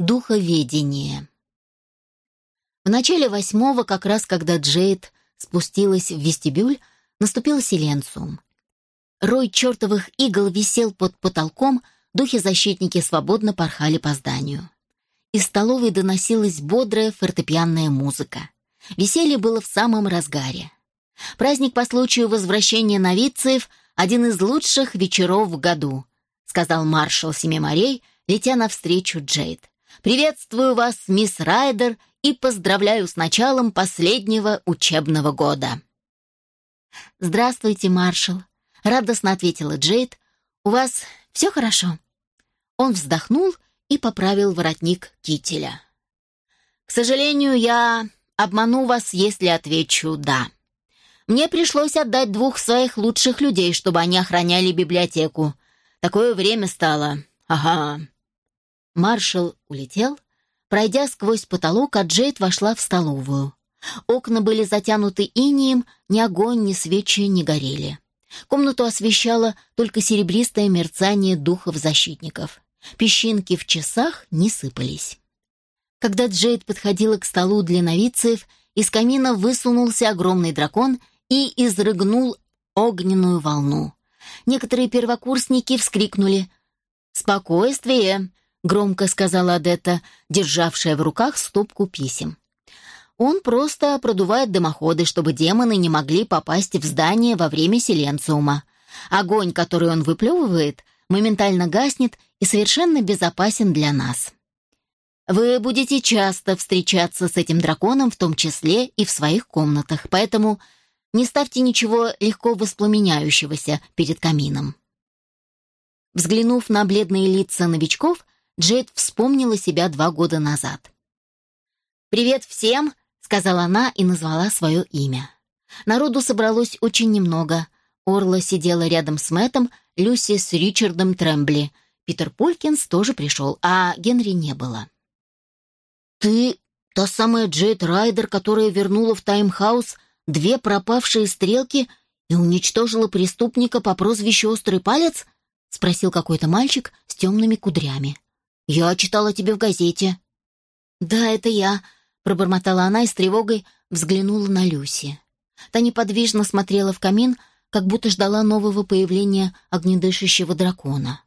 Духоведение. В начале восьмого, как раз когда Джейд спустилась в вестибюль, наступил силенциум. Рой чертовых игл висел под потолком, духи-защитники свободно порхали по зданию. Из столовой доносилась бодрая фортепианная музыка. Веселье было в самом разгаре. Праздник по случаю возвращения новицеев — один из лучших вечеров в году, сказал маршал Семи морей, летя навстречу Джейд. «Приветствую вас, мисс Райдер, и поздравляю с началом последнего учебного года». «Здравствуйте, маршал», — радостно ответила Джейд. «У вас все хорошо?» Он вздохнул и поправил воротник кителя. «К сожалению, я обману вас, если отвечу «да». Мне пришлось отдать двух своих лучших людей, чтобы они охраняли библиотеку. Такое время стало. Ага». Маршал улетел. Пройдя сквозь потолок, а вошла в столовую. Окна были затянуты инием, ни огонь, ни свечи не горели. Комнату освещало только серебристое мерцание духов-защитников. Песчинки в часах не сыпались. Когда Джейд подходила к столу для новицев, из камина высунулся огромный дракон и изрыгнул огненную волну. Некоторые первокурсники вскрикнули «Спокойствие!» — громко сказала Адетта, державшая в руках стопку писем. Он просто продувает дымоходы, чтобы демоны не могли попасть в здание во время силенциума. Огонь, который он выплевывает, моментально гаснет и совершенно безопасен для нас. Вы будете часто встречаться с этим драконом, в том числе и в своих комнатах, поэтому не ставьте ничего легко воспламеняющегося перед камином. Взглянув на бледные лица новичков, Джейд вспомнила себя два года назад. «Привет всем!» сказала она и назвала свое имя. Народу собралось очень немного. Орла сидела рядом с Мэттом, Люси с Ричардом Трэмбли. Питер Полькинс тоже пришел, а Генри не было. «Ты та самая Джейд Райдер, которая вернула в Таймхаус две пропавшие стрелки и уничтожила преступника по прозвищу Острый Палец?» — спросил какой-то мальчик с темными кудрями. «Я читала тебе в газете». «Да, это я», Пробормотала она и с тревогой взглянула на Люси. Та неподвижно смотрела в камин, как будто ждала нового появления огнедышащего дракона.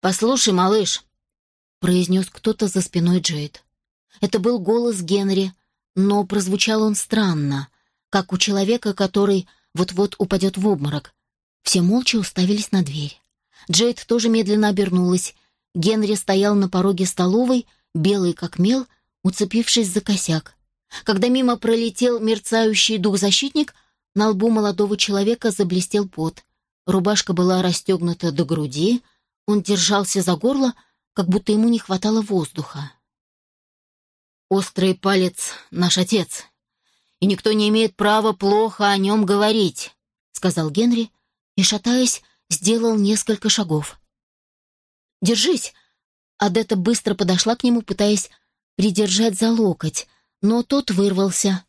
«Послушай, малыш», — произнес кто-то за спиной Джейд. Это был голос Генри, но прозвучал он странно, как у человека, который вот-вот упадет в обморок. Все молча уставились на дверь. Джейд тоже медленно обернулась. Генри стоял на пороге столовой, белый как мел, уцепившись за косяк. Когда мимо пролетел мерцающий дух-защитник, на лбу молодого человека заблестел пот. Рубашка была расстегнута до груди, он держался за горло, как будто ему не хватало воздуха. «Острый палец — наш отец, и никто не имеет права плохо о нем говорить», — сказал Генри и, шатаясь, сделал несколько шагов. «Держись!» Адетта быстро подошла к нему, пытаясь придержать за локоть, но тот вырвался.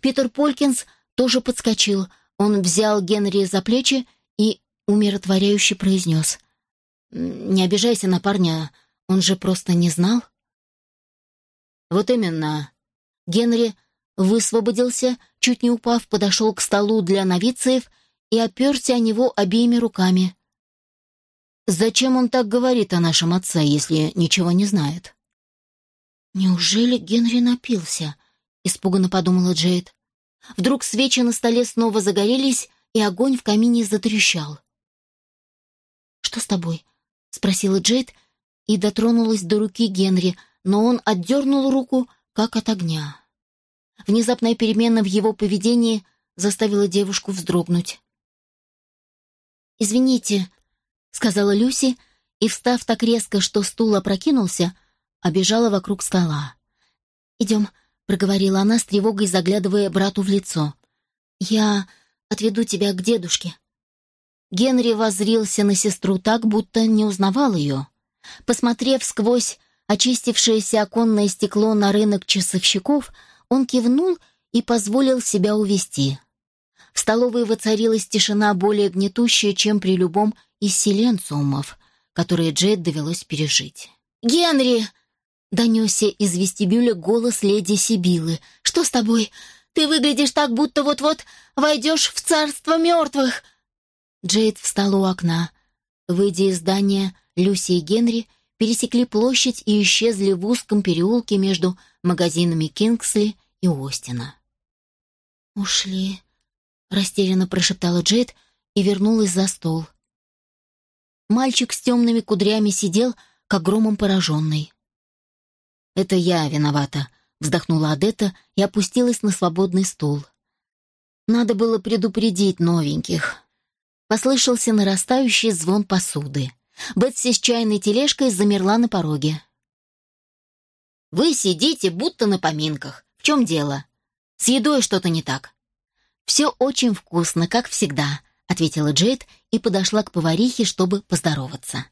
Питер Полькинс тоже подскочил. Он взял Генри за плечи и умиротворяюще произнес. «Не обижайся на парня, он же просто не знал». «Вот именно». Генри высвободился, чуть не упав, подошел к столу для новицеев и оперся о него обеими руками. «Зачем он так говорит о нашем отце, если ничего не знает?» «Неужели Генри напился?» — испуганно подумала Джейд. Вдруг свечи на столе снова загорелись, и огонь в камине затрещал. «Что с тобой?» — спросила Джейд и дотронулась до руки Генри, но он отдернул руку, как от огня. Внезапная перемена в его поведении заставила девушку вздрогнуть. «Извините», — сказала Люси, и, встав так резко, что стул опрокинулся, обежала вокруг стола. «Идем», — проговорила она с тревогой, заглядывая брату в лицо. «Я отведу тебя к дедушке». Генри воззрился на сестру так, будто не узнавал ее. Посмотрев сквозь очистившееся оконное стекло на рынок часовщиков, он кивнул и позволил себя увести. В столовой воцарилась тишина более гнетущая, чем при любом из селенциумов, которые Джейд довелось пережить. Генри!» — донесся из вестибюля голос леди Сибилы. «Что с тобой? Ты выглядишь так, будто вот-вот войдешь в царство мертвых!» Джейд встала у окна. Выйдя из здания, Люси и Генри пересекли площадь и исчезли в узком переулке между магазинами Кингсли и Остина. «Ушли», — растерянно прошептала Джейд и вернулась за стол. Мальчик с темными кудрями сидел, как громом пораженный. «Это я виновата», — вздохнула Адетта и опустилась на свободный стул. «Надо было предупредить новеньких». Послышался нарастающий звон посуды. Бетси с чайной тележкой замерла на пороге. «Вы сидите, будто на поминках. В чем дело? С едой что-то не так». «Все очень вкусно, как всегда», — ответила Джейд и подошла к поварихе, чтобы поздороваться.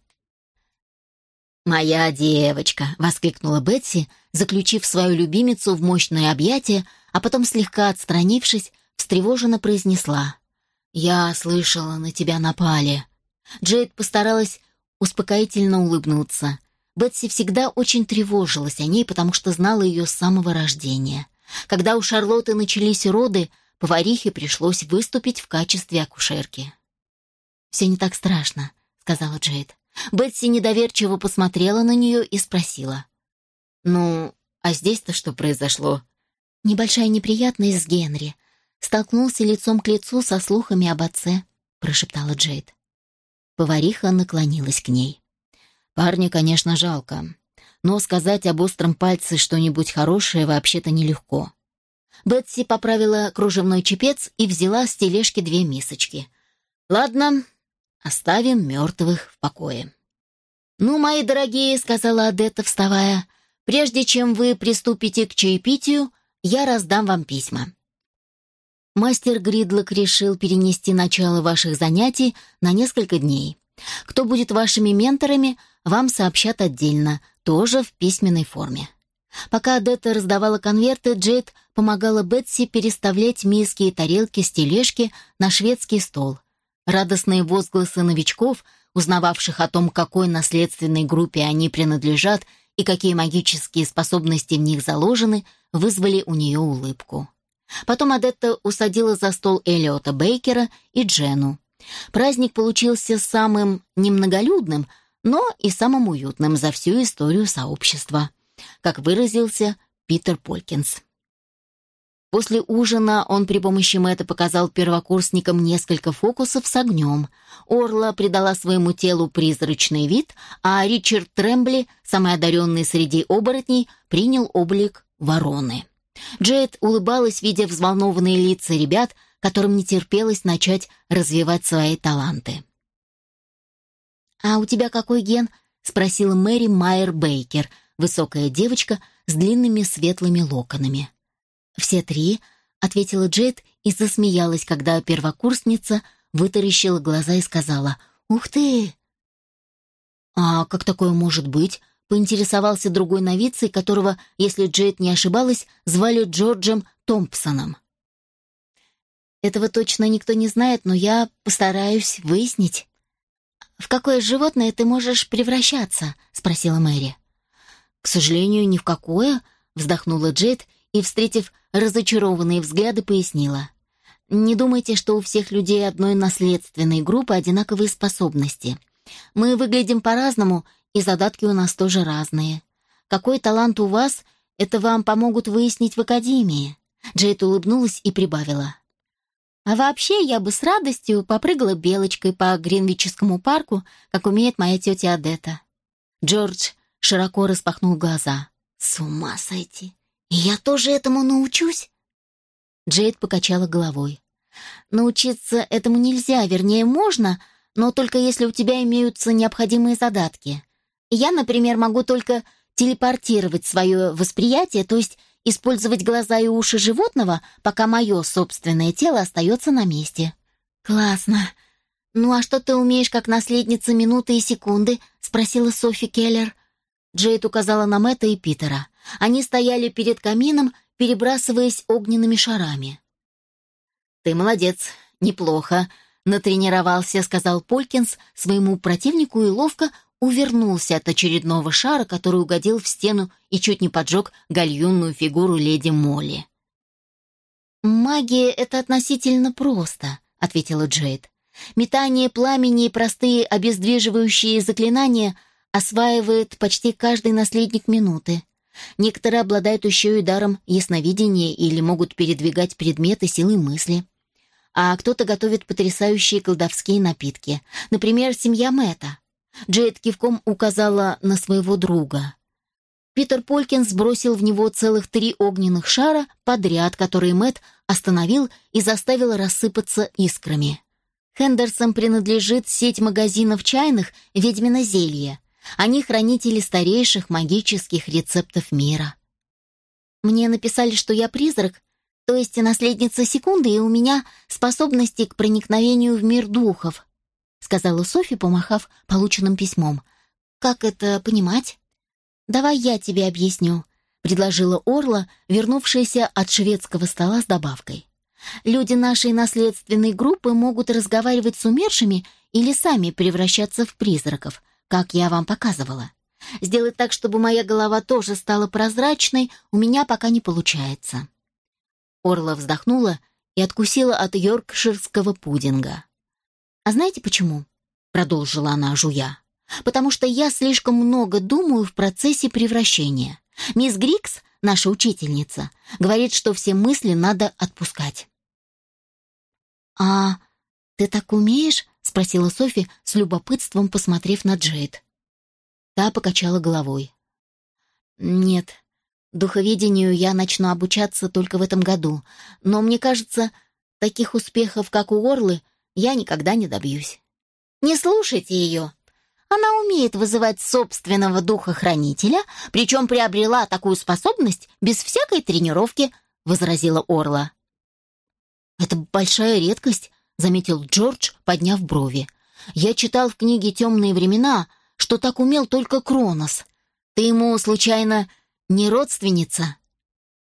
«Моя девочка!» — воскликнула Бетси, заключив свою любимицу в мощное объятие, а потом, слегка отстранившись, встревоженно произнесла. «Я слышала, на тебя напали». Джейд постаралась успокоительно улыбнуться. Бетси всегда очень тревожилась о ней, потому что знала ее с самого рождения. Когда у Шарлотты начались роды, поварихе пришлось выступить в качестве акушерки. «Все не так страшно», — сказала Джейд. Бетси недоверчиво посмотрела на нее и спросила. «Ну, а здесь-то что произошло?» «Небольшая неприятность с Генри. Столкнулся лицом к лицу со слухами об отце», — прошептала Джейд. Повариха наклонилась к ней. «Парня, конечно, жалко, но сказать об остром пальце что-нибудь хорошее вообще-то нелегко». Бетси поправила кружевной чепец и взяла с тележки две мисочки. «Ладно, Оставим мертвых в покое. «Ну, мои дорогие», — сказала Адетта, вставая, «прежде чем вы приступите к чаепитию, я раздам вам письма». Мастер Гридлок решил перенести начало ваших занятий на несколько дней. Кто будет вашими менторами, вам сообщат отдельно, тоже в письменной форме. Пока Адетта раздавала конверты, Джейд помогала Бетси переставлять миски и тарелки с тележки на шведский стол. Радостные возгласы новичков, узнававших о том, какой наследственной группе они принадлежат и какие магические способности в них заложены, вызвали у нее улыбку. Потом Адетта усадила за стол Элиота Бейкера и Джену. Праздник получился самым немноголюдным, но и самым уютным за всю историю сообщества, как выразился Питер Полькинс. После ужина он при помощи Мэтта показал первокурсникам несколько фокусов с огнем. Орла придала своему телу призрачный вид, а Ричард Трембли, самый одаренный среди оборотней, принял облик вороны. Джейд улыбалась, видя взволнованные лица ребят, которым не терпелось начать развивать свои таланты. «А у тебя какой ген?» — спросила Мэри Майер Бейкер, высокая девочка с длинными светлыми локонами. «Все три», — ответила Джет и засмеялась, когда первокурсница вытаращила глаза и сказала «Ух ты!». «А как такое может быть?» — поинтересовался другой новицей, которого, если Джет не ошибалась, звали Джорджем Томпсоном. «Этого точно никто не знает, но я постараюсь выяснить». «В какое животное ты можешь превращаться?» — спросила Мэри. «К сожалению, ни в какое», — вздохнула Джет и, встретив разочарованные взгляды, пояснила. «Не думайте, что у всех людей одной наследственной группы одинаковые способности. Мы выглядим по-разному, и задатки у нас тоже разные. Какой талант у вас, это вам помогут выяснить в академии». Джейд улыбнулась и прибавила. «А вообще я бы с радостью попрыгала белочкой по Гринвичскому парку, как умеет моя тетя Адетта». Джордж широко распахнул глаза. «С ума сойти! я тоже этому научусь?» Джейд покачала головой. «Научиться этому нельзя, вернее, можно, но только если у тебя имеются необходимые задатки. Я, например, могу только телепортировать свое восприятие, то есть использовать глаза и уши животного, пока мое собственное тело остается на месте». «Классно. Ну а что ты умеешь как наследница минуты и секунды?» — спросила Софи Келлер. Джейд указала на Мэтта и Питера. Они стояли перед камином, перебрасываясь огненными шарами. «Ты молодец, неплохо», — натренировался, сказал Полькинс своему противнику и ловко увернулся от очередного шара, который угодил в стену и чуть не поджег гальюнную фигуру леди Молли. «Магия — это относительно просто», — ответила Джейд. «Метание пламени и простые обездвиживающие заклинания осваивает почти каждый наследник минуты. Некоторые обладают еще и даром ясновидения или могут передвигать предметы силой мысли. А кто-то готовит потрясающие колдовские напитки. Например, семья Мэтта. Джейд кивком указала на своего друга. Питер Полькин сбросил в него целых три огненных шара подряд, которые Мэт остановил и заставил рассыпаться искрами. Хендерсон принадлежит сеть магазинов чайных «Ведьмино зелье», они хранители старейших магических рецептов мира. Мне написали, что я призрак, то есть наследница секунды, и у меня способности к проникновению в мир духов, сказала Софи, помахав полученным письмом. Как это понимать? Давай я тебе объясню, предложила Орла, вернувшаяся от шведского стола с добавкой. Люди нашей наследственной группы могут разговаривать с умершими или сами превращаться в призраков — как я вам показывала. Сделать так, чтобы моя голова тоже стала прозрачной, у меня пока не получается». Орла вздохнула и откусила от йоркширского пудинга. «А знаете почему?» — продолжила она, жуя. «Потому что я слишком много думаю в процессе превращения. Мисс Грикс, наша учительница, говорит, что все мысли надо отпускать». «А ты так умеешь?» — спросила Софи с любопытством, посмотрев на Джейд. Та покачала головой. «Нет, духоведению я начну обучаться только в этом году, но мне кажется, таких успехов, как у Орлы, я никогда не добьюсь». «Не слушайте ее. Она умеет вызывать собственного духа-хранителя, причем приобрела такую способность без всякой тренировки», — возразила Орла. «Это большая редкость», — заметил Джордж, подняв брови. «Я читал в книге «Темные времена», что так умел только Кронос. Ты ему, случайно, не родственница?»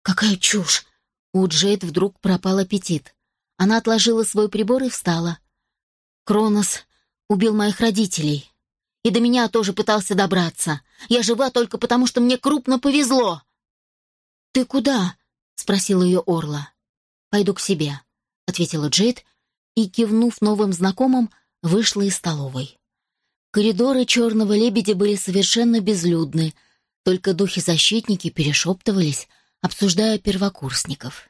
«Какая чушь!» У Джейд вдруг пропал аппетит. Она отложила свой прибор и встала. «Кронос убил моих родителей. И до меня тоже пытался добраться. Я жива только потому, что мне крупно повезло». «Ты куда?» — спросила ее Орла. «Пойду к себе», — ответила Джейд и, кивнув новым знакомым, вышла из столовой. Коридоры черного лебедя были совершенно безлюдны, только духи-защитники перешептывались, обсуждая первокурсников.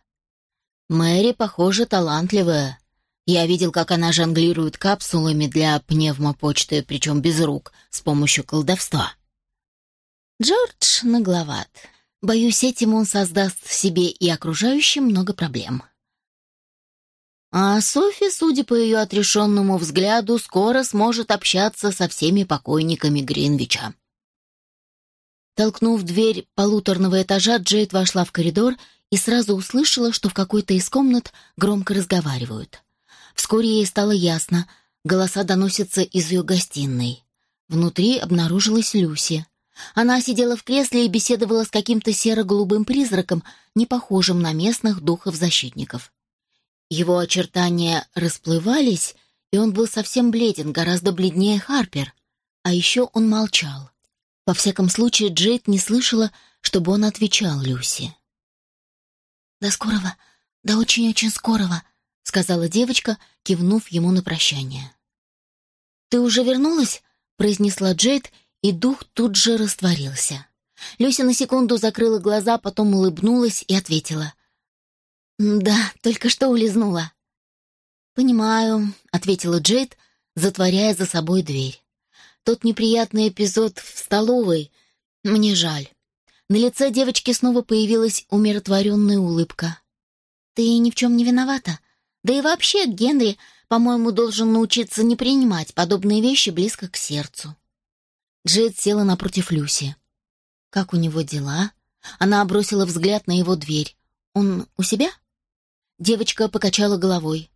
Мэри, похоже, талантливая. Я видел, как она жонглирует капсулами для пневмопочты, причем без рук, с помощью колдовства. Джордж нагловат. Боюсь, этим он создаст себе и окружающим много проблем. А Софи, судя по ее отрешенному взгляду, скоро сможет общаться со всеми покойниками Гринвича. Толкнув дверь полуторного этажа, Джейд вошла в коридор и сразу услышала, что в какой-то из комнат громко разговаривают. Вскоре ей стало ясно, голоса доносятся из ее гостиной. Внутри обнаружилась Люси. Она сидела в кресле и беседовала с каким-то серо-голубым призраком, не похожим на местных духов-защитников. Его очертания расплывались, и он был совсем бледен, гораздо бледнее Харпер. А еще он молчал. Во всяком случае, Джейд не слышала, чтобы он отвечал Люси. «До скорого, до очень-очень скорого», — сказала девочка, кивнув ему на прощание. «Ты уже вернулась?» — произнесла Джейд, и дух тут же растворился. Люся на секунду закрыла глаза, потом улыбнулась и ответила. «Да, только что улизнула». «Понимаю», — ответила Джейд, затворяя за собой дверь. «Тот неприятный эпизод в столовой. Мне жаль». На лице девочки снова появилась умиротворенная улыбка. «Ты ни в чем не виновата. Да и вообще Генри, по-моему, должен научиться не принимать подобные вещи близко к сердцу». Джейд села напротив Люси. «Как у него дела?» Она бросила взгляд на его дверь. «Он у себя?» Девочка покачала головой.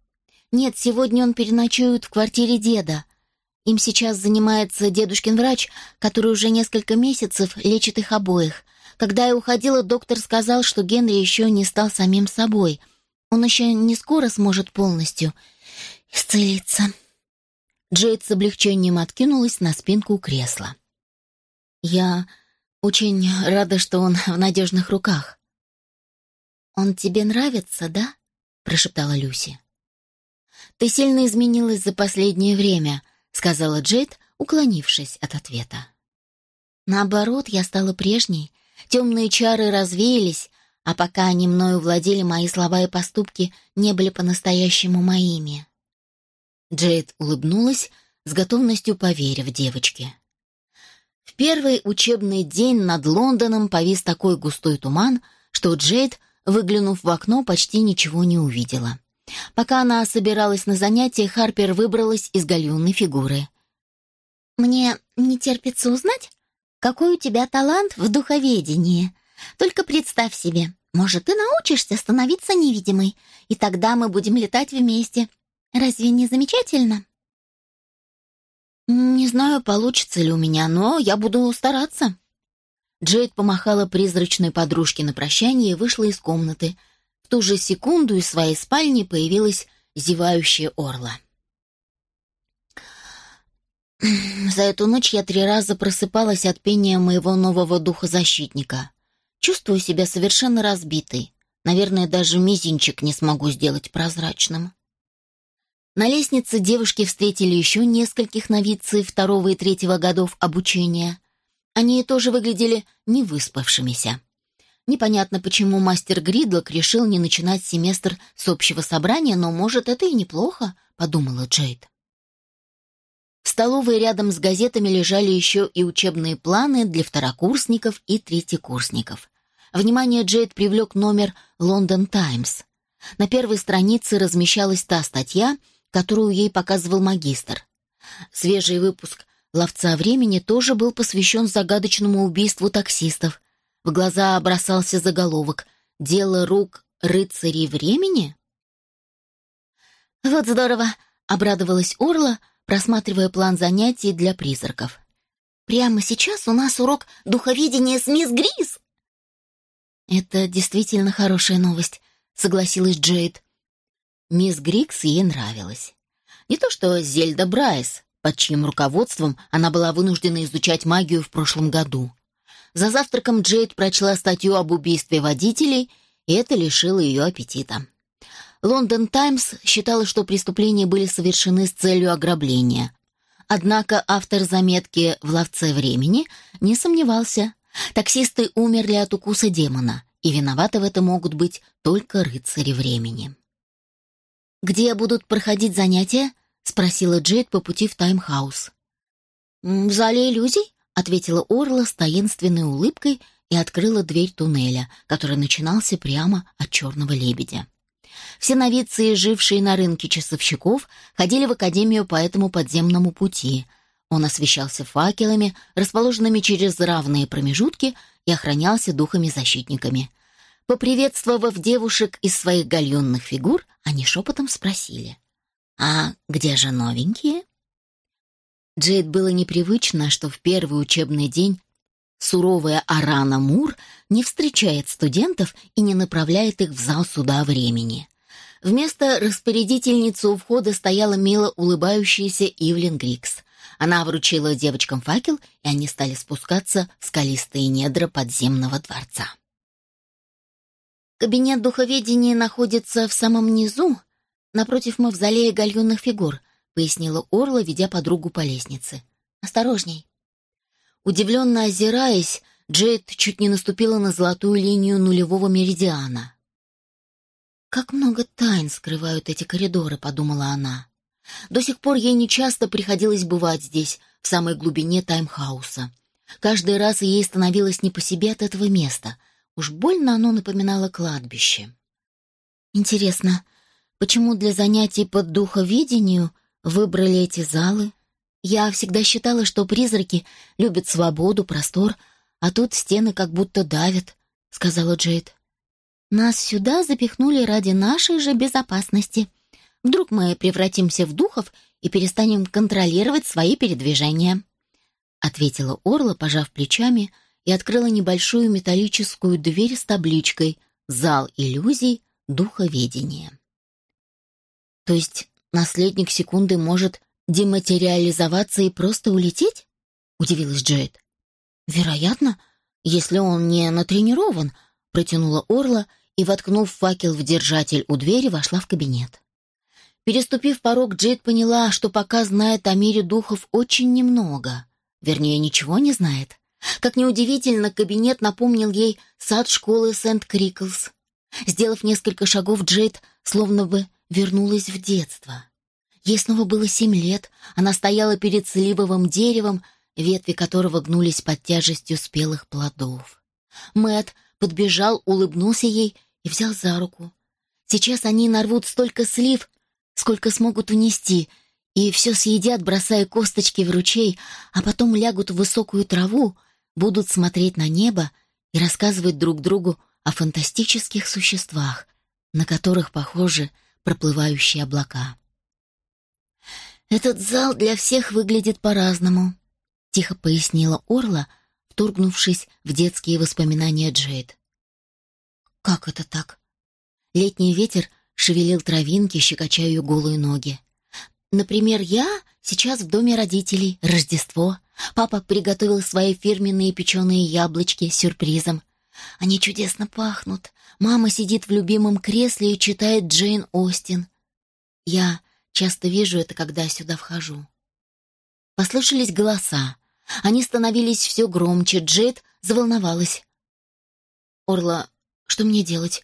«Нет, сегодня он переночует в квартире деда. Им сейчас занимается дедушкин врач, который уже несколько месяцев лечит их обоих. Когда я уходила, доктор сказал, что Генри еще не стал самим собой. Он еще не скоро сможет полностью исцелиться». Джейд с облегчением откинулась на спинку кресла. «Я очень рада, что он в надежных руках». «Он тебе нравится, да?» — прошептала Люси. «Ты сильно изменилась за последнее время», — сказала Джейд, уклонившись от ответа. «Наоборот, я стала прежней. Темные чары развеялись, а пока они мною владели, мои слова и поступки не были по-настоящему моими. Джейд улыбнулась, с готовностью поверив девочке. В первый учебный день над Лондоном повис такой густой туман, что Джейд, выглянув в окно, почти ничего не увидела. Пока она собиралась на занятия, Харпер выбралась из гальюнной фигуры. «Мне не терпится узнать, какой у тебя талант в духоведении. Только представь себе, может, ты научишься становиться невидимой, и тогда мы будем летать вместе. Разве не замечательно?» «Не знаю, получится ли у меня, но я буду стараться». Джейд помахала призрачной подружке на прощание и вышла из комнаты. В ту же секунду из своей спальни появилась зевающая орла. За эту ночь я три раза просыпалась от пения моего нового духозащитника. Чувствую себя совершенно разбитой. Наверное, даже мизинчик не смогу сделать прозрачным. На лестнице девушки встретили еще нескольких новицей второго и третьего годов обучения. Они тоже выглядели невыспавшимися. Непонятно, почему мастер Гридлок решил не начинать семестр с общего собрания, но, может, это и неплохо, подумала Джейд. В столовой рядом с газетами лежали еще и учебные планы для второкурсников и третьекурсников. Внимание Джейд привлек номер «Лондон Таймс». На первой странице размещалась та статья, которую ей показывал магистр. Свежий выпуск «Ловца времени» тоже был посвящен загадочному убийству таксистов. В глаза бросался заголовок «Дело рук рыцарей времени?» «Вот здорово!» — обрадовалась Орла — просматривая план занятий для призраков. «Прямо сейчас у нас урок духоведения с мисс Грис!» «Это действительно хорошая новость», — согласилась Джейд. Мисс Грикс ей нравилась. Не то что Зельда Брайс, под чьим руководством она была вынуждена изучать магию в прошлом году. За завтраком Джейд прочла статью об убийстве водителей, и это лишило ее аппетита. Лондон Таймс считала, что преступления были совершены с целью ограбления. Однако автор заметки в «Ловце времени» не сомневался. Таксисты умерли от укуса демона, и виноваты в этом могут быть только рыцари времени. «Где будут проходить занятия?» — спросила Джейд по пути в таймхаус. «В зале иллюзий», — ответила Орла с таинственной улыбкой и открыла дверь туннеля, который начинался прямо от черного лебедя. Все новицы, жившие на рынке часовщиков, ходили в академию по этому подземному пути. Он освещался факелами, расположенными через равные промежутки, и охранялся духами-защитниками. Поприветствовав девушек из своих гальонных фигур, они шепотом спросили. «А где же новенькие?» Джейд было непривычно, что в первый учебный день суровая Арана Мур не встречает студентов и не направляет их в зал суда времени. Вместо распорядительницы у входа стояла мило улыбающаяся Ивлин Грикс. Она вручила девочкам факел, и они стали спускаться в скалистые недра подземного дворца. Кабинет духоведения находится в самом низу, напротив мавзолея гальюнных фигур, пояснила Орла, ведя подругу по лестнице. Осторожней. Удивленно озираясь, Джейд чуть не наступила на золотую линию нулевого меридиана. «Как много тайн скрывают эти коридоры», — подумала она. До сих пор ей нечасто приходилось бывать здесь, в самой глубине таймхауса. Каждый раз ей становилось не по себе от этого места. Уж больно оно напоминало кладбище. Интересно, почему для занятий под духоведению выбрали эти залы? Я всегда считала, что призраки любят свободу, простор, а тут стены как будто давят, — сказала Джейд. Нас сюда запихнули ради нашей же безопасности. Вдруг мы превратимся в духов и перестанем контролировать свои передвижения, — ответила Орла, пожав плечами, и открыла небольшую металлическую дверь с табличкой «Зал иллюзий духоведения». То есть наследник секунды может дематериализоваться и просто улететь?» — удивилась Джейд. «Вероятно, если он не натренирован», — протянула Орла и, воткнув факел в держатель у двери, вошла в кабинет. Переступив порог, Джейд поняла, что пока знает о мире духов очень немного. Вернее, ничего не знает. Как неудивительно, кабинет напомнил ей сад школы Сент-Криклс. Сделав несколько шагов, Джейд словно бы вернулась в детство. Ей снова было семь лет, она стояла перед сливовым деревом, ветви которого гнулись под тяжестью спелых плодов. Мэт подбежал, улыбнулся ей и взял за руку. Сейчас они нарвут столько слив, сколько смогут унести, и все съедят, бросая косточки в ручей, а потом лягут в высокую траву, будут смотреть на небо и рассказывать друг другу о фантастических существах, на которых похожи проплывающие облака. «Этот зал для всех выглядит по-разному», — тихо пояснила Орла, вторгнувшись в детские воспоминания Джейд. «Как это так?» Летний ветер шевелил травинки, щекоча ее голые ноги. Например, я сейчас в доме родителей, Рождество. Папа приготовил свои фирменные печеные яблочки с сюрпризом. Они чудесно пахнут. Мама сидит в любимом кресле и читает Джейн Остин. Я часто вижу это, когда сюда вхожу. Послышались голоса. Они становились все громче. Джейд заволновалась. «Орла, что мне делать?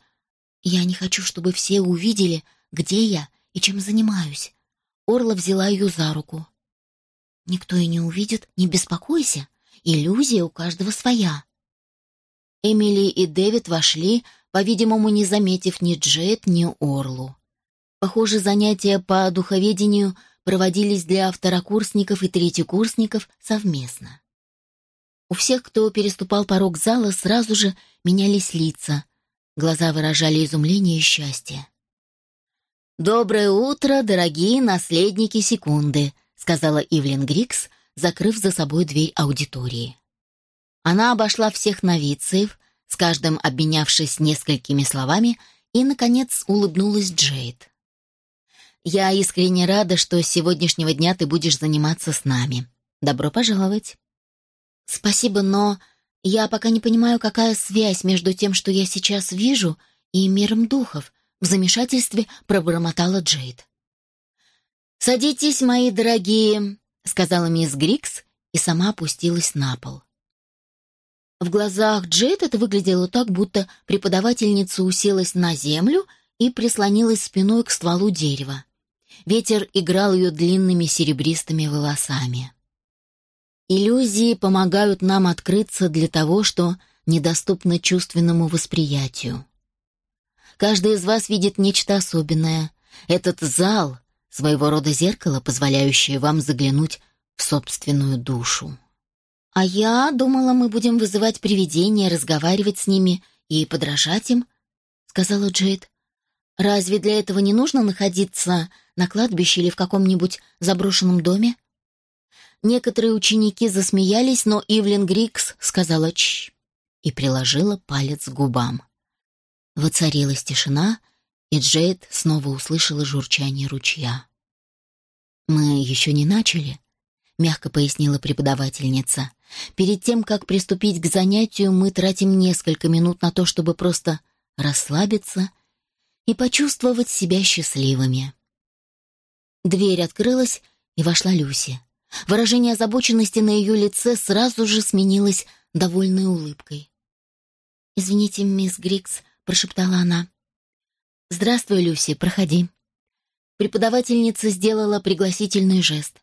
Я не хочу, чтобы все увидели, где я и чем занимаюсь. Орла взяла ее за руку. Никто и не увидит, не беспокойся. Иллюзия у каждого своя. Эмили и Дэвид вошли, по-видимому, не заметив ни Джет, ни Орлу. Похоже, занятия по духоведению проводились для второкурсников и третьекурсников совместно. У всех, кто переступал порог зала, сразу же менялись лица, Глаза выражали изумление и счастье. «Доброе утро, дорогие наследники секунды», — сказала Ивлин Грикс, закрыв за собой дверь аудитории. Она обошла всех новицев, с каждым обменявшись несколькими словами, и, наконец, улыбнулась Джейд. «Я искренне рада, что с сегодняшнего дня ты будешь заниматься с нами. Добро пожаловать!» «Спасибо, но я пока не понимаю, какая связь между тем, что я сейчас вижу, и миром духов. В замешательстве пробормотала Джейд. «Садитесь, мои дорогие», — сказала мисс Грикс и сама опустилась на пол. В глазах Джейд это выглядело так, будто преподавательница уселась на землю и прислонилась спиной к стволу дерева. Ветер играл ее длинными серебристыми волосами. Иллюзии помогают нам открыться для того, что недоступно чувственному восприятию. Каждый из вас видит нечто особенное. Этот зал — своего рода зеркало, позволяющее вам заглянуть в собственную душу. А я думала, мы будем вызывать привидения, разговаривать с ними и подражать им, — сказала Джейд. Разве для этого не нужно находиться на кладбище или в каком-нибудь заброшенном доме? Некоторые ученики засмеялись, но Ивлин Грикс сказала «чш» и приложила палец к губам. Воцарилась тишина, и Джейд снова услышала журчание ручья. «Мы еще не начали», — мягко пояснила преподавательница. «Перед тем, как приступить к занятию, мы тратим несколько минут на то, чтобы просто расслабиться и почувствовать себя счастливыми». Дверь открылась, и вошла Люси. Выражение озабоченности на ее лице сразу же сменилось довольной улыбкой. «Извините, мисс Грикс», — прошептала она. «Здравствуй, Люси, проходи». Преподавательница сделала пригласительный жест.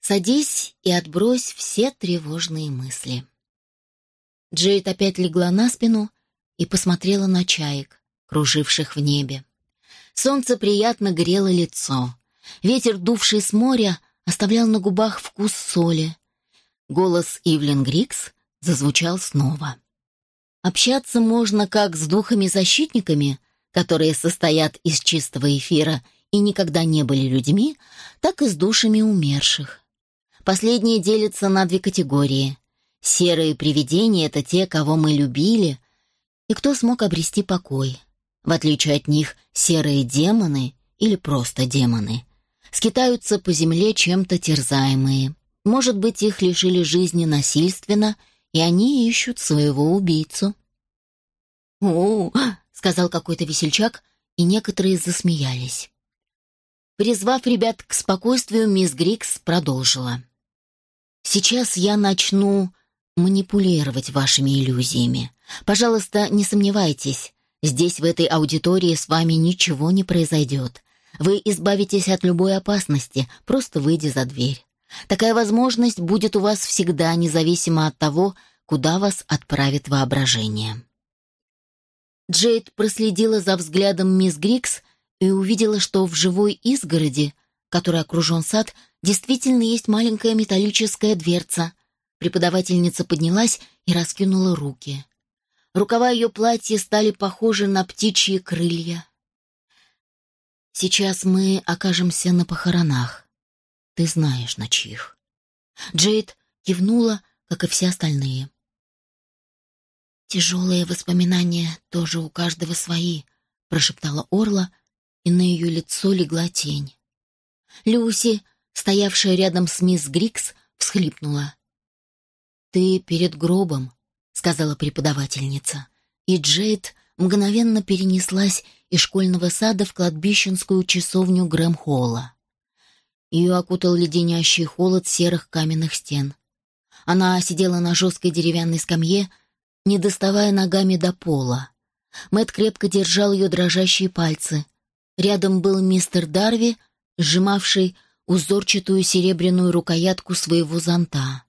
«Садись и отбрось все тревожные мысли». Джейд опять легла на спину и посмотрела на чаек, круживших в небе. Солнце приятно грело лицо. Ветер, дувший с моря, оставлял на губах вкус соли. Голос Ивлин Грикс зазвучал снова. Общаться можно как с духами-защитниками, которые состоят из чистого эфира и никогда не были людьми, так и с душами умерших. Последние делятся на две категории. Серые привидения — это те, кого мы любили, и кто смог обрести покой. В отличие от них, серые демоны или просто демоны скитаются по земле чем-то терзаемые. Может быть, их лишили жизни насильственно, и они ищут своего убийцу. «О, — сказал какой-то весельчак, и некоторые засмеялись. Призвав ребят к спокойствию, мисс Грикс продолжила. «Сейчас я начну манипулировать вашими иллюзиями. Пожалуйста, не сомневайтесь, здесь, в этой аудитории, с вами ничего не произойдет. Вы избавитесь от любой опасности, просто выйдя за дверь. Такая возможность будет у вас всегда, независимо от того, куда вас отправит воображение. Джейд проследила за взглядом мисс Грикс и увидела, что в живой изгороди, которой окружен сад, действительно есть маленькая металлическая дверца. Преподавательница поднялась и раскинула руки. Рукава ее платья стали похожи на птичьи крылья. Сейчас мы окажемся на похоронах. Ты знаешь, на чьих. Джейд кивнула, как и все остальные. «Тяжелые воспоминания тоже у каждого свои», — прошептала Орла, и на ее лицо легла тень. Люси, стоявшая рядом с мисс Грикс, всхлипнула. «Ты перед гробом», — сказала преподавательница, и Джейд мгновенно перенеслась из школьного сада в кладбищенскую часовню Грэм-Холла. Ее окутал леденящий холод серых каменных стен. Она сидела на жесткой деревянной скамье, не доставая ногами до пола. Мэт крепко держал ее дрожащие пальцы. Рядом был мистер Дарви, сжимавший узорчатую серебряную рукоятку своего зонта.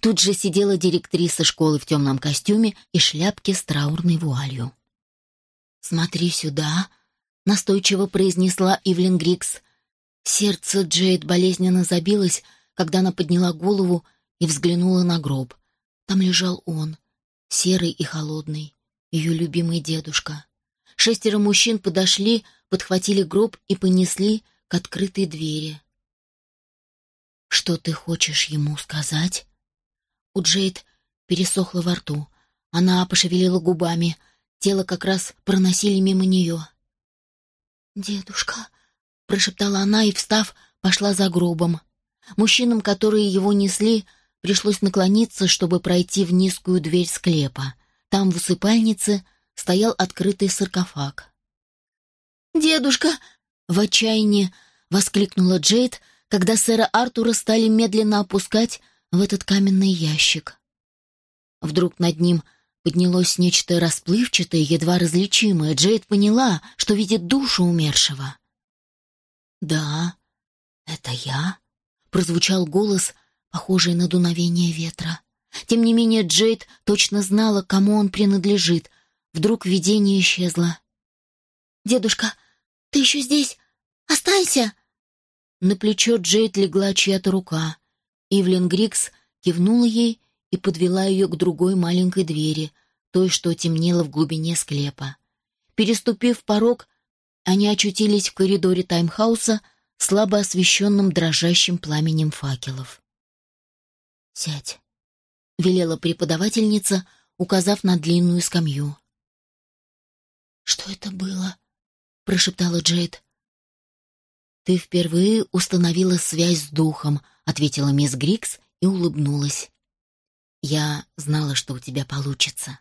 Тут же сидела директриса школы в темном костюме и шляпке с траурной вуалью. «Смотри сюда», — настойчиво произнесла Ивлин Грикс. Сердце Джейд болезненно забилось, когда она подняла голову и взглянула на гроб. Там лежал он, серый и холодный, ее любимый дедушка. Шестеро мужчин подошли, подхватили гроб и понесли к открытой двери. «Что ты хочешь ему сказать?» У Джейд пересохло во рту. Она пошевелила губами — Тело как раз проносили мимо нее. «Дедушка», — прошептала она и, встав, пошла за гробом. Мужчинам, которые его несли, пришлось наклониться, чтобы пройти в низкую дверь склепа. Там, в усыпальнице, стоял открытый саркофаг. «Дедушка!» — в отчаянии воскликнула Джейд, когда сэра Артура стали медленно опускать в этот каменный ящик. Вдруг над ним поднялось нечто расплывчатое, едва различимое. Джейд поняла, что видит душу умершего. «Да, это я», — прозвучал голос, похожий на дуновение ветра. Тем не менее Джейд точно знала, кому он принадлежит. Вдруг видение исчезло. «Дедушка, ты еще здесь? Останься!» На плечо Джейд легла чья-то рука. Ивлин Грикс кивнула ей и подвела ее к другой маленькой двери, той, что темнело в глубине склепа. Переступив порог, они очутились в коридоре таймхауса, слабо освещенном дрожащим пламенем факелов. «Сядь», — велела преподавательница, указав на длинную скамью. «Что это было?» — прошептала Джейд. «Ты впервые установила связь с духом», — ответила мисс Грикс и улыбнулась. «Я знала, что у тебя получится».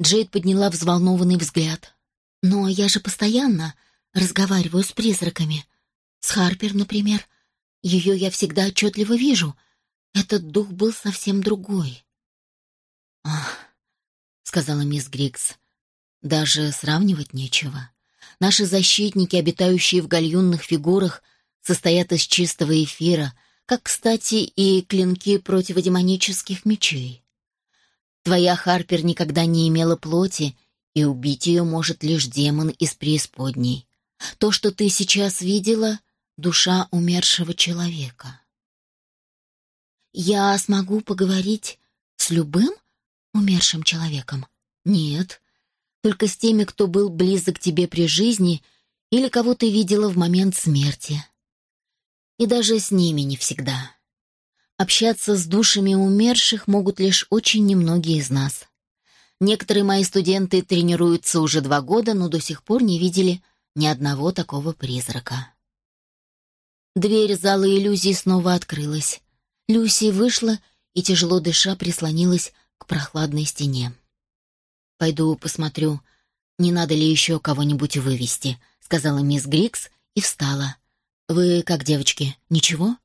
Джейд подняла взволнованный взгляд. «Но я же постоянно разговариваю с призраками. С Харпер, например. Ее я всегда отчетливо вижу. Этот дух был совсем другой». «Ах», — сказала мисс Грикс, — «даже сравнивать нечего. Наши защитники, обитающие в гальюнных фигурах, состоят из чистого эфира — как, кстати, и клинки противодемонических мечей. Твоя Харпер никогда не имела плоти, и убить ее может лишь демон из преисподней. То, что ты сейчас видела — душа умершего человека. Я смогу поговорить с любым умершим человеком? Нет, только с теми, кто был близок тебе при жизни или кого ты видела в момент смерти. И даже с ними не всегда. Общаться с душами умерших могут лишь очень немногие из нас. Некоторые мои студенты тренируются уже два года, но до сих пор не видели ни одного такого призрака. Дверь зала иллюзий снова открылась. Люси вышла и, тяжело дыша, прислонилась к прохладной стене. «Пойду посмотрю, не надо ли еще кого-нибудь вывести», — сказала мисс Грикс и встала. «Вы как, девочки, ничего?»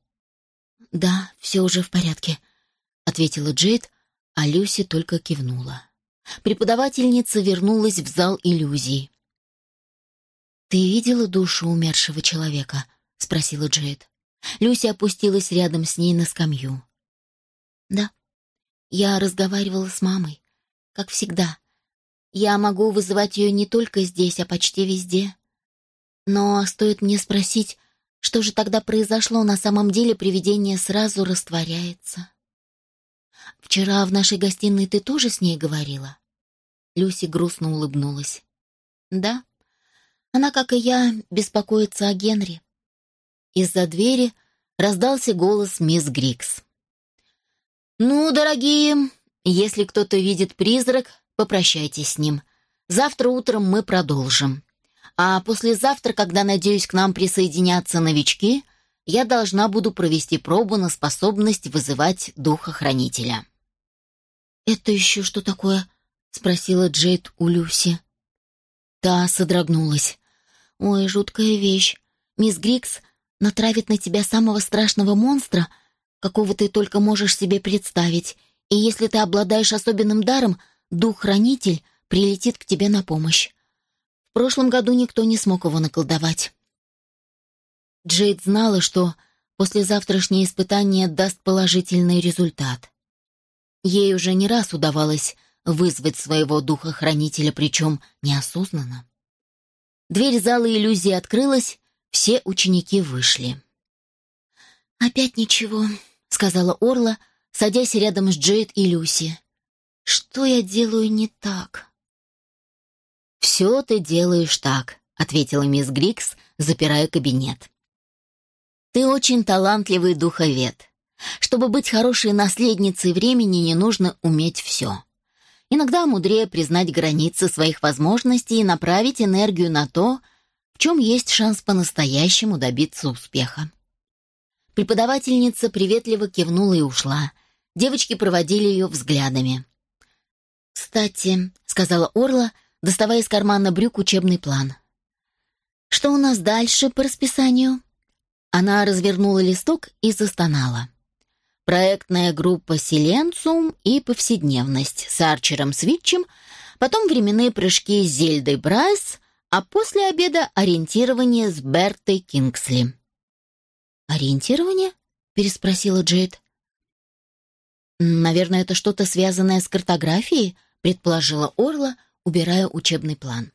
«Да, все уже в порядке», — ответила Джейд, а Люси только кивнула. Преподавательница вернулась в зал иллюзий. «Ты видела душу умершего человека?» — спросила Джейд. Люси опустилась рядом с ней на скамью. «Да, я разговаривала с мамой, как всегда. Я могу вызывать ее не только здесь, а почти везде. Но стоит мне спросить, что же тогда произошло, на самом деле привидение сразу растворяется». «Вчера в нашей гостиной ты тоже с ней говорила?» Люси грустно улыбнулась. «Да. Она, как и я, беспокоится о Генри». Из-за двери раздался голос мисс Грикс. «Ну, дорогие, если кто-то видит призрак, попрощайтесь с ним. Завтра утром мы продолжим. А послезавтра, когда, надеюсь, к нам присоединятся новички, я должна буду провести пробу на способность вызывать духа-хранителя». «Это еще что такое?» — спросила Джейд у Люси. Та содрогнулась. «Ой, жуткая вещь. Мисс Грикс натравит на тебя самого страшного монстра, какого ты только можешь себе представить, и если ты обладаешь особенным даром, дух-хранитель прилетит к тебе на помощь. В прошлом году никто не смог его наколдовать». Джейд знала, что послезавтрашнее испытание даст положительный результат. Ей уже не раз удавалось вызвать своего духа-хранителя, причем неосознанно. Дверь зала иллюзии открылась, все ученики вышли. «Опять ничего», — сказала Орла, садясь рядом с Джейд и Люси. «Что я делаю не так?» «Все ты делаешь так», — ответила мисс Грикс, запирая кабинет. «Ты очень талантливый духовед. Чтобы быть хорошей наследницей времени, не нужно уметь все. Иногда мудрее признать границы своих возможностей и направить энергию на то, в чем есть шанс по-настоящему добиться успеха. Преподавательница приветливо кивнула и ушла. Девочки проводили ее взглядами. «Кстати», — сказала Орла, доставая из кармана брюк учебный план. «Что у нас дальше по расписанию?» Она развернула листок и застонала проектная группа «Силенциум» и «Повседневность» с Арчером Свитчем, потом временные прыжки с Зельдой Брайс, а после обеда ориентирование с Бертой Кингсли. «Ориентирование?» — переспросила Джейд. «Наверное, это что-то связанное с картографией», — предположила Орла, убирая учебный план.